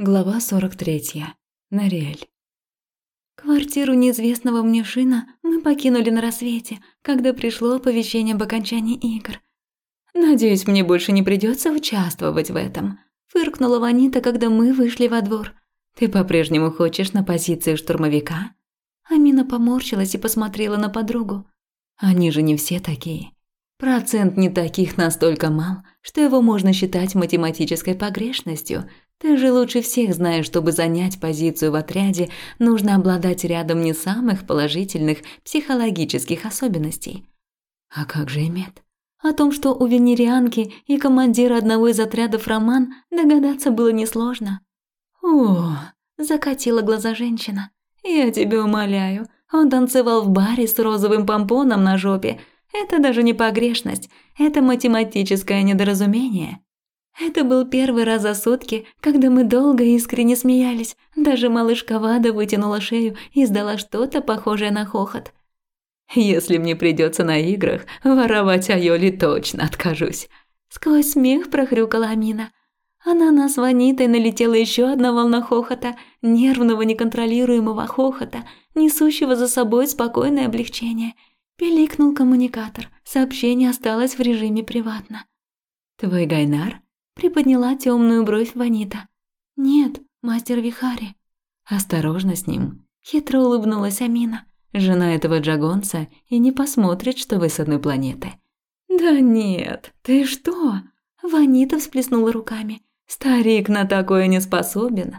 Глава 43. Нориэль. Квартиру неизвестного мне Шина мы покинули на рассвете, когда пришло оповещение об окончании игр. «Надеюсь, мне больше не придется участвовать в этом», – фыркнула Ванита, когда мы вышли во двор. «Ты по-прежнему хочешь на позиции штурмовика?» Амина поморщилась и посмотрела на подругу. «Они же не все такие. Процент не таких настолько мал, что его можно считать математической погрешностью, ты же лучше всех знаешь, чтобы занять позицию в отряде, нужно обладать рядом не самых положительных психологических особенностей. А как же Эмет? О том, что у венерианки и командира одного из отрядов Роман, догадаться было несложно. «О!» – закатила глаза женщина. «Я тебя умоляю, он танцевал в баре с розовым помпоном на жопе. Это даже не погрешность, это математическое недоразумение». Это был первый раз за сутки, когда мы долго и искренне смеялись. Даже малышка Вада вытянула шею и издала что-то похожее на хохот. «Если мне придется на играх, воровать Айоли точно откажусь». Сквозь смех прохрюкала Амина. А на нас Ванитой налетела еще одна волна хохота, нервного неконтролируемого хохота, несущего за собой спокойное облегчение. Пиликнул коммуникатор, сообщение осталось в режиме приватно. «Твой Гайнар?» Приподняла темную бровь Ванита. «Нет, мастер Вихари». «Осторожно с ним», – хитро улыбнулась Амина. «Жена этого джагонца и не посмотрит, что вы с одной планеты». «Да нет, ты что?» Ванита всплеснула руками. «Старик на такое не способен».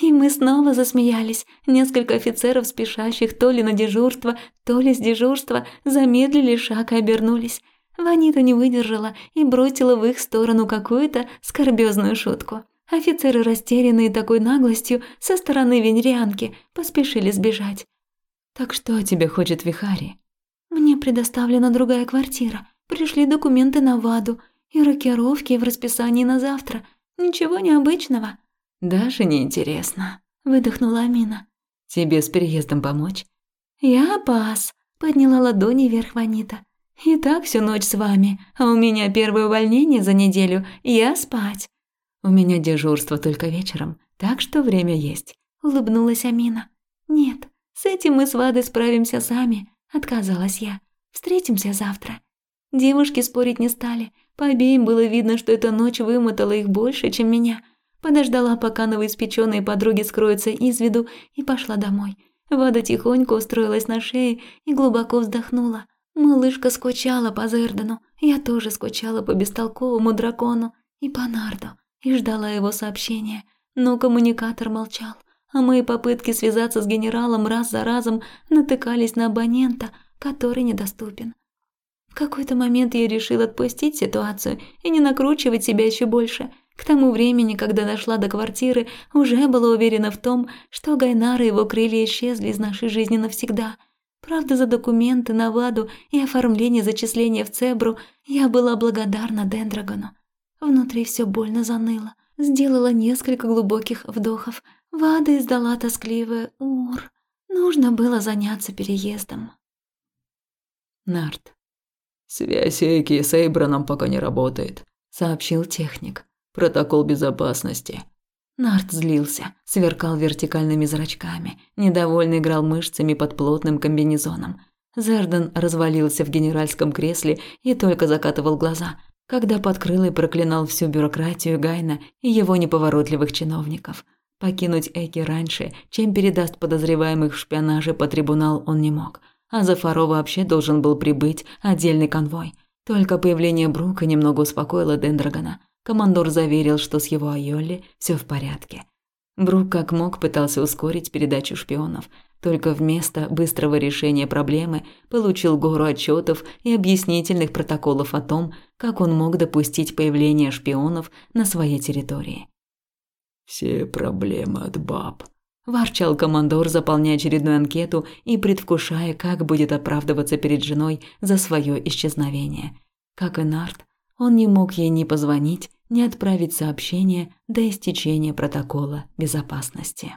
И мы снова засмеялись. Несколько офицеров, спешащих то ли на дежурство, то ли с дежурства, замедлили шаг и обернулись. Ванита не выдержала и бросила в их сторону какую-то скорбёзную шутку. Офицеры, растерянные такой наглостью со стороны венерианки, поспешили сбежать. «Так что тебе хочет Вихари?» «Мне предоставлена другая квартира. Пришли документы на ВАДу и рокировки в расписании на завтра. Ничего необычного». «Даже не интересно», – выдохнула Амина. «Тебе с переездом помочь?» «Я пас», – подняла ладони вверх Ванита. И так всю ночь с вами, а у меня первое увольнение за неделю, я спать. У меня дежурство только вечером, так что время есть, улыбнулась Амина. Нет, с этим мы с Вадой справимся сами, отказалась я. Встретимся завтра. Девушки спорить не стали. По обеим было видно, что эта ночь вымотала их больше, чем меня. Подождала, пока новоиспечённые подруги скроются из виду, и пошла домой. Вада тихонько устроилась на шее и глубоко вздохнула. Малышка скучала по Зердану, я тоже скучала по бестолковому дракону и по Нарду, и ждала его сообщения, но коммуникатор молчал, а мои попытки связаться с генералом раз за разом натыкались на абонента, который недоступен. В какой-то момент я решила отпустить ситуацию и не накручивать себя еще больше. К тому времени, когда дошла до квартиры, уже была уверена в том, что Гайнар и его крылья исчезли из нашей жизни навсегда – Правда, за документы на ВАДу и оформление зачисления в Цебру я была благодарна Дендрагону. Внутри все больно заныло. Сделала несколько глубоких вдохов. Вада издала тоскливое «Ур». Нужно было заняться переездом. Нарт. «Связь Эйки с Эйброном пока не работает», — сообщил техник. «Протокол безопасности. Нарт злился, сверкал вертикальными зрачками, недовольно играл мышцами под плотным комбинезоном. Зерден развалился в генеральском кресле и только закатывал глаза, когда подкрыл и проклинал всю бюрократию Гайна и его неповоротливых чиновников. Покинуть Эки раньше, чем передаст подозреваемых в шпионаже по трибунал, он не мог. А за Фаро вообще должен был прибыть отдельный конвой. Только появление Брука немного успокоило Дендрагона. Командор заверил, что с его Айолли все в порядке. Брук как мог пытался ускорить передачу шпионов, только вместо быстрого решения проблемы получил гору отчетов и объяснительных протоколов о том, как он мог допустить появление шпионов на своей территории. «Все проблемы от баб», – ворчал командор, заполняя очередную анкету и предвкушая, как будет оправдываться перед женой за свое исчезновение. Как и Нарт, он не мог ей ни позвонить, не отправить сообщение до истечения протокола безопасности.